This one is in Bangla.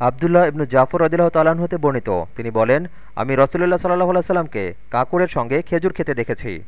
আবদুল্লাহ ইবনু জাফর রদিল্লাহ তালান হতে বর্ণিত। তিনি বলেন, আমি রসুল্লাহ সাল্লাহ সাল্লামকে কাকুরের সঙ্গে খেজুর খেতে দেখেছি।